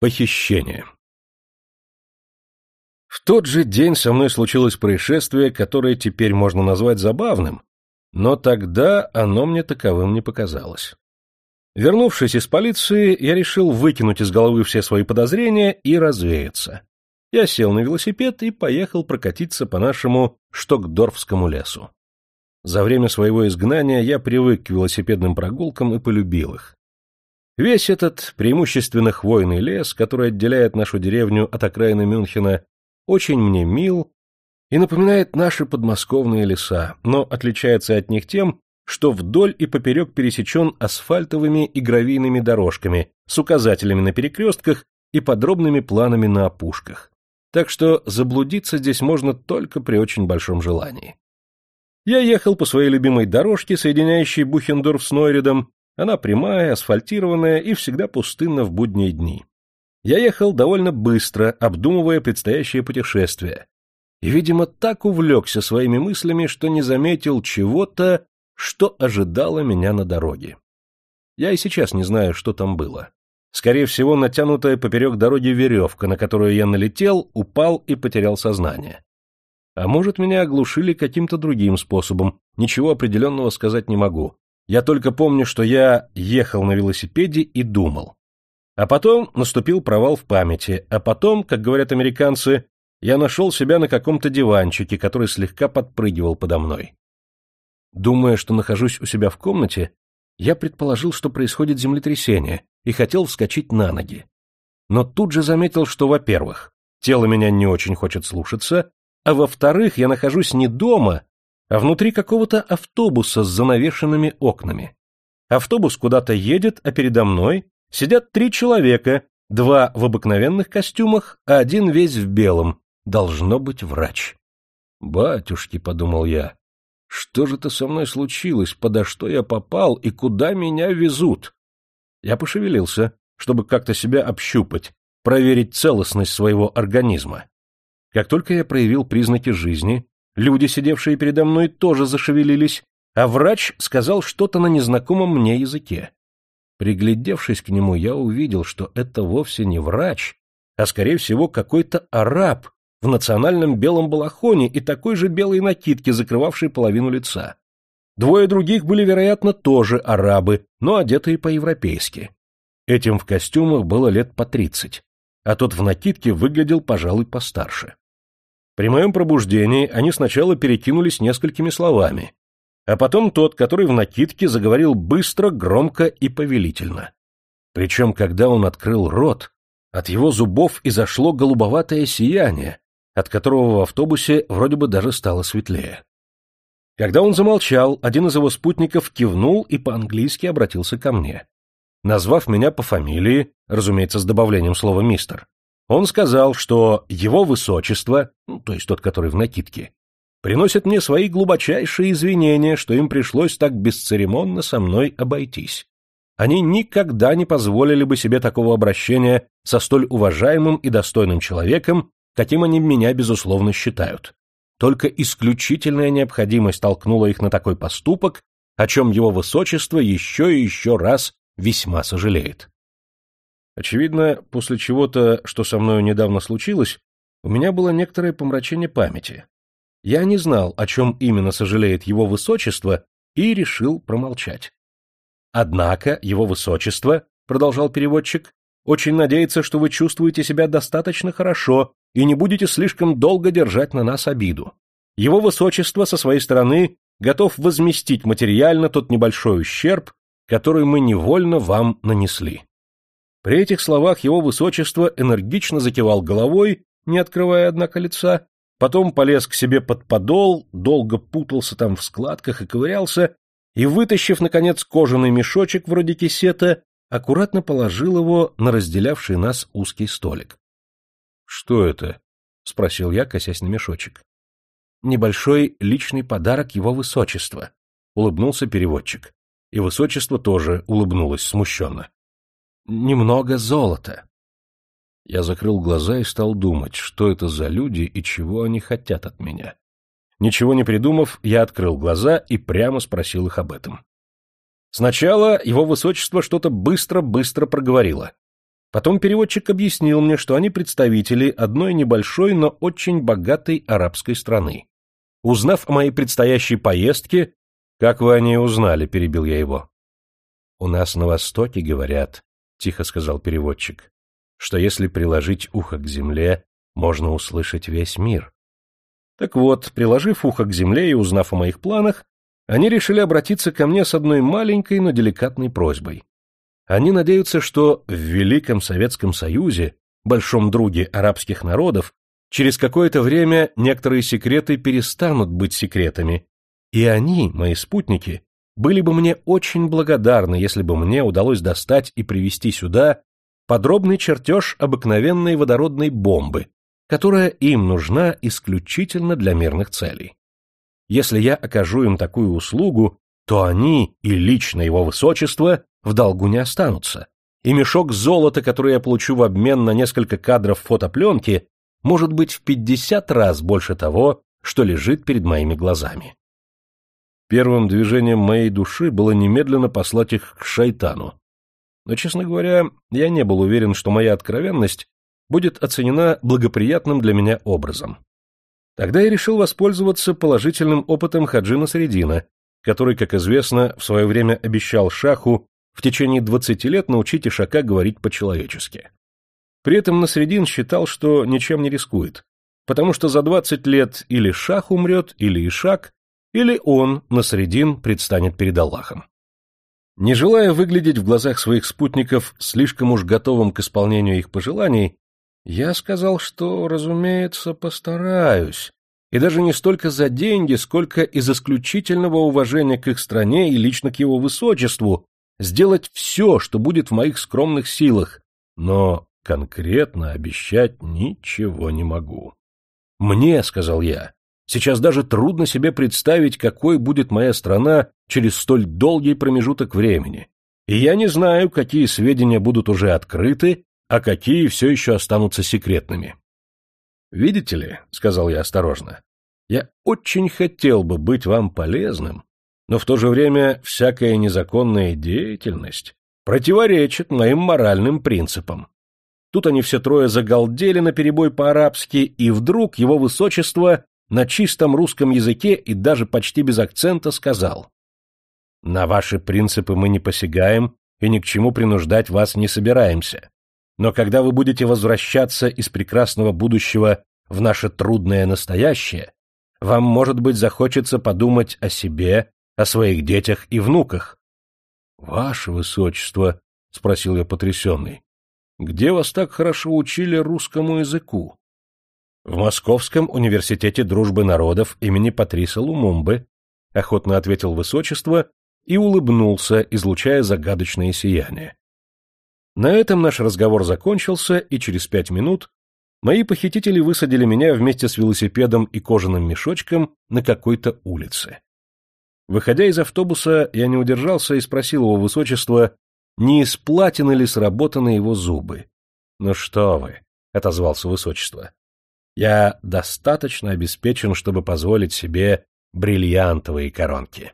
Похищение. В тот же день со мной случилось происшествие, которое теперь можно назвать забавным, но тогда оно мне таковым не показалось. Вернувшись из полиции, я решил выкинуть из головы все свои подозрения и развеяться. Я сел на велосипед и поехал прокатиться по нашему Штокдорфскому лесу. За время своего изгнания я привык к велосипедным прогулкам и полюбил их. Весь этот преимущественно хвойный лес, который отделяет нашу деревню от окраины Мюнхена, очень мне мил и напоминает наши подмосковные леса, но отличается от них тем, что вдоль и поперек пересечен асфальтовыми и гравийными дорожками с указателями на перекрестках и подробными планами на опушках. Так что заблудиться здесь можно только при очень большом желании. Я ехал по своей любимой дорожке, соединяющей Бухендорф с Нойредом. Она прямая, асфальтированная и всегда пустынна в будние дни. Я ехал довольно быстро, обдумывая предстоящее путешествие. И, видимо, так увлекся своими мыслями, что не заметил чего-то, что ожидало меня на дороге. Я и сейчас не знаю, что там было. Скорее всего, натянутая поперек дороги веревка, на которую я налетел, упал и потерял сознание. А может, меня оглушили каким-то другим способом, ничего определенного сказать не могу. Я только помню, что я ехал на велосипеде и думал. А потом наступил провал в памяти, а потом, как говорят американцы, я нашел себя на каком-то диванчике, который слегка подпрыгивал подо мной. Думая, что нахожусь у себя в комнате, я предположил, что происходит землетрясение, и хотел вскочить на ноги. Но тут же заметил, что, во-первых, тело меня не очень хочет слушаться, а во-вторых, я нахожусь не дома, а внутри какого-то автобуса с занавешенными окнами. Автобус куда-то едет, а передо мной сидят три человека, два в обыкновенных костюмах, а один весь в белом, должно быть врач. «Батюшки», — подумал я, что же это со мной случилось, подо что я попал и куда меня везут? Я пошевелился, чтобы как-то себя общупать, проверить целостность своего организма. Как только я проявил признаки жизни, люди, сидевшие передо мной, тоже зашевелились, а врач сказал что-то на незнакомом мне языке. Приглядевшись к нему, я увидел, что это вовсе не врач, а, скорее всего, какой-то араб, в национальном белом балахоне и такой же белой накидке, закрывавшей половину лица. Двое других были, вероятно, тоже арабы, но одетые по-европейски. Этим в костюмах было лет по тридцать, а тот в накидке выглядел, пожалуй, постарше. При моем пробуждении они сначала перекинулись несколькими словами, а потом тот, который в накидке, заговорил быстро, громко и повелительно. Причем, когда он открыл рот, от его зубов изошло голубоватое сияние, от которого в автобусе вроде бы даже стало светлее. Когда он замолчал, один из его спутников кивнул и по-английски обратился ко мне. Назвав меня по фамилии, разумеется, с добавлением слова «мистер», он сказал, что его высочество, ну, то есть тот, который в накидке, приносит мне свои глубочайшие извинения, что им пришлось так бесцеремонно со мной обойтись. Они никогда не позволили бы себе такого обращения со столь уважаемым и достойным человеком, каким они меня, безусловно, считают. Только исключительная необходимость толкнула их на такой поступок, о чем его высочество еще и еще раз весьма сожалеет. Очевидно, после чего-то, что со мною недавно случилось, у меня было некоторое помрачение памяти. Я не знал, о чем именно сожалеет его высочество, и решил промолчать. Однако, его высочество, продолжал переводчик, очень надеется, что вы чувствуете себя достаточно хорошо и не будете слишком долго держать на нас обиду. Его высочество со своей стороны готов возместить материально тот небольшой ущерб, который мы невольно вам нанесли. При этих словах его высочество энергично закивал головой, не открывая, однако, лица, потом полез к себе под подол, долго путался там в складках и ковырялся, и, вытащив, наконец, кожаный мешочек вроде кисета, аккуратно положил его на разделявший нас узкий столик. Что это? спросил я, косясь на мешочек. Небольшой личный подарок его высочества, улыбнулся переводчик. И высочество тоже улыбнулось смущенно. Немного золота. Я закрыл глаза и стал думать, что это за люди и чего они хотят от меня. Ничего не придумав, я открыл глаза и прямо спросил их об этом. Сначала его высочество что-то быстро-быстро проговорило. Потом переводчик объяснил мне, что они представители одной небольшой, но очень богатой арабской страны. Узнав о моей предстоящей поездке, как вы о ней узнали, перебил я его. У нас на Востоке говорят, тихо сказал переводчик, что если приложить ухо к земле, можно услышать весь мир. Так вот, приложив ухо к земле и узнав о моих планах, они решили обратиться ко мне с одной маленькой, но деликатной просьбой. Они надеются, что в Великом Советском Союзе, большом друге арабских народов, через какое-то время некоторые секреты перестанут быть секретами, и они, мои спутники, были бы мне очень благодарны, если бы мне удалось достать и привезти сюда подробный чертеж обыкновенной водородной бомбы, которая им нужна исключительно для мирных целей. Если я окажу им такую услугу, то они и лично его высочество в долгу не останутся, и мешок золота, который я получу в обмен на несколько кадров фотопленки, может быть в пятьдесят раз больше того, что лежит перед моими глазами. Первым движением моей души было немедленно послать их к шайтану. Но, честно говоря, я не был уверен, что моя откровенность будет оценена благоприятным для меня образом. Тогда я решил воспользоваться положительным опытом Хаджина Средина, который, как известно, в свое время обещал Шаху в течение 20 лет научить Ишака говорить по-человечески. При этом Насредин считал, что ничем не рискует, потому что за 20 лет или Шах умрет, или Ишак, или он, Насредин, предстанет перед Аллахом. Не желая выглядеть в глазах своих спутников слишком уж готовым к исполнению их пожеланий, я сказал, что, разумеется, постараюсь, и даже не столько за деньги, сколько из исключительного уважения к их стране и лично к его высочеству, сделать все, что будет в моих скромных силах, но конкретно обещать ничего не могу. «Мне, — сказал я, — сейчас даже трудно себе представить, какой будет моя страна через столь долгий промежуток времени, и я не знаю, какие сведения будут уже открыты, а какие все еще останутся секретными. «Видите ли, — сказал я осторожно, — я очень хотел бы быть вам полезным, но в то же время всякая незаконная деятельность противоречит моим моральным принципам. Тут они все трое загалдели наперебой по-арабски, и вдруг его высочество на чистом русском языке и даже почти без акцента сказал. «На ваши принципы мы не посягаем и ни к чему принуждать вас не собираемся. Но когда вы будете возвращаться из прекрасного будущего в наше трудное настоящее, вам, может быть, захочется подумать о себе о своих детях и внуках. — Ваше Высочество, — спросил я потрясенный, — где вас так хорошо учили русскому языку? — В Московском университете дружбы народов имени Патриса Лумумбы, — охотно ответил Высочество и улыбнулся, излучая загадочное сияние. На этом наш разговор закончился, и через пять минут мои похитители высадили меня вместе с велосипедом и кожаным мешочком на какой-то улице. Выходя из автобуса, я не удержался и спросил его высочества, не из платины ли сработаны его зубы. — Ну что вы, — отозвался высочество, — я достаточно обеспечен, чтобы позволить себе бриллиантовые коронки.